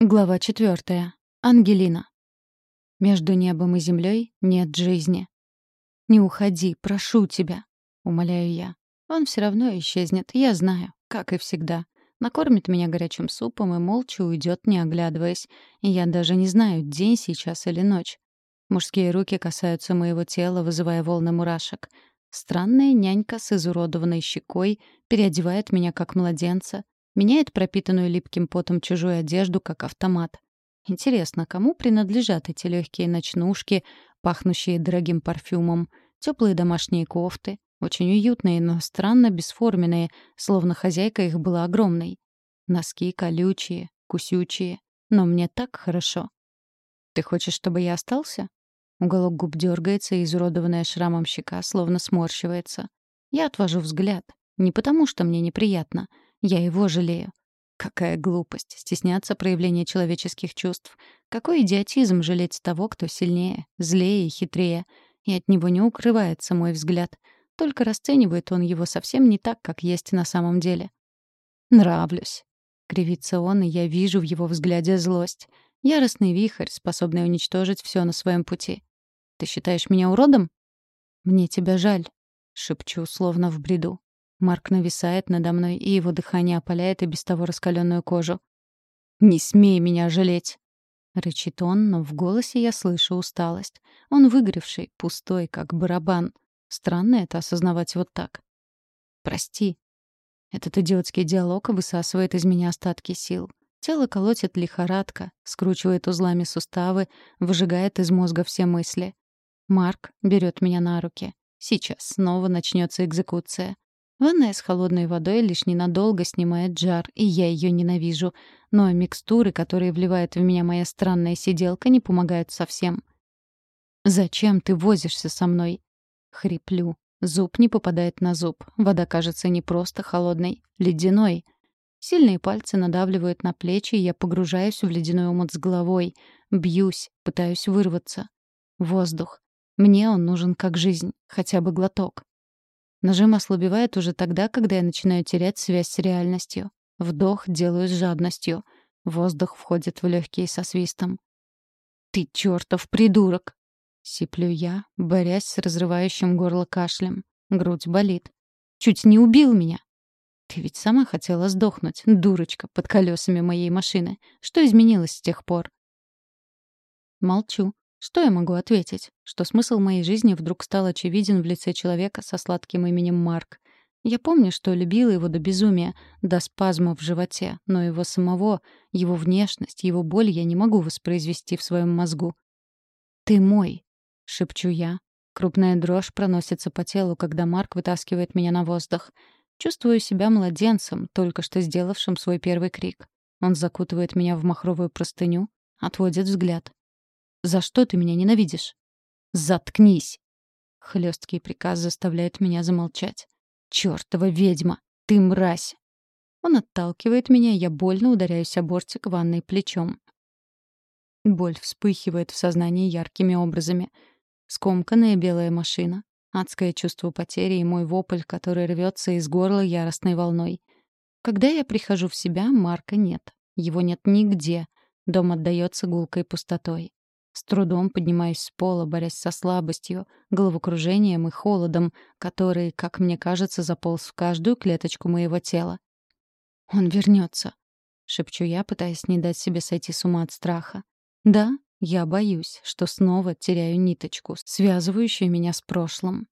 Глава четвертая. Ангелина. Между небом и землей нет жизни. «Не уходи, прошу тебя», — умоляю я. Он все равно исчезнет, я знаю, как и всегда. Накормит меня горячим супом и молча уйдет, не оглядываясь. И я даже не знаю, день сейчас или ночь. Мужские руки касаются моего тела, вызывая волны мурашек. Странная нянька с изуродованной щекой переодевает меня как младенца, Меняет пропитанную липким потом чужую одежду, как автомат. Интересно, кому принадлежат эти легкие ночнушки, пахнущие дорогим парфюмом, теплые домашние кофты, очень уютные, но странно бесформенные, словно хозяйка их была огромной. Носки колючие, кусючие, но мне так хорошо. «Ты хочешь, чтобы я остался?» Уголок губ дергается, и изуродованная шрамом щека словно сморщивается. Я отвожу взгляд. Не потому, что мне неприятно — я его жалею. Какая глупость стесняться проявления человеческих чувств. Какой идиотизм жалеть того, кто сильнее, злее и хитрее. И от него не укрывается мой взгляд. Только расценивает он его совсем не так, как есть на самом деле. «Нравлюсь», — кривится он, и я вижу в его взгляде злость. Яростный вихрь, способный уничтожить все на своем пути. «Ты считаешь меня уродом?» «Мне тебя жаль», — шепчу, словно в бреду. Марк нависает надо мной, и его дыхание опаляет и без того раскаленную кожу. «Не смей меня жалеть!» Рычит он, но в голосе я слышу усталость. Он выгоревший, пустой, как барабан. Странно это осознавать вот так. «Прости». Этот идиотский диалог высасывает из меня остатки сил. Тело колотит лихорадка, скручивает узлами суставы, выжигает из мозга все мысли. Марк берет меня на руки. Сейчас снова начнется экзекуция. Ванная с холодной водой лишь ненадолго снимает жар, и я ее ненавижу. Но микстуры, которые вливает в меня моя странная сиделка, не помогают совсем. «Зачем ты возишься со мной?» Хриплю. Зуб не попадает на зуб. Вода кажется не просто холодной, ледяной. Сильные пальцы надавливают на плечи, и я погружаюсь в ледяной омут с головой. Бьюсь, пытаюсь вырваться. Воздух. Мне он нужен как жизнь, хотя бы глоток. Нажим ослабевает уже тогда, когда я начинаю терять связь с реальностью. Вдох делаю с жадностью. Воздух входит в легкие со свистом. «Ты чертов придурок!» — сиплю я, борясь с разрывающим горло кашлем. Грудь болит. «Чуть не убил меня!» «Ты ведь сама хотела сдохнуть, дурочка, под колесами моей машины. Что изменилось с тех пор?» Молчу. Что я могу ответить? Что смысл моей жизни вдруг стал очевиден в лице человека со сладким именем Марк. Я помню, что любила его до безумия, до спазма в животе, но его самого, его внешность, его боль я не могу воспроизвести в своем мозгу. «Ты мой», — шепчу я. Крупная дрожь проносится по телу, когда Марк вытаскивает меня на воздух. Чувствую себя младенцем, только что сделавшим свой первый крик. Он закутывает меня в махровую простыню, отводит взгляд. За что ты меня ненавидишь? Заткнись. Хлесткий приказ заставляет меня замолчать. Чёртова ведьма! Ты мразь! Он отталкивает меня, и я больно ударяюсь о бортик ванной плечом. Боль вспыхивает в сознании яркими образами. Скомканная белая машина, адское чувство потери и мой вопль, который рвется из горла яростной волной. Когда я прихожу в себя, Марка нет. Его нет нигде. Дом отдаётся гулкой пустотой. С трудом поднимаюсь с пола, борясь со слабостью, головокружением и холодом, который, как мне кажется, заполз в каждую клеточку моего тела. «Он вернется», — шепчу я, пытаясь не дать себе сойти с ума от страха. «Да, я боюсь, что снова теряю ниточку, связывающую меня с прошлым.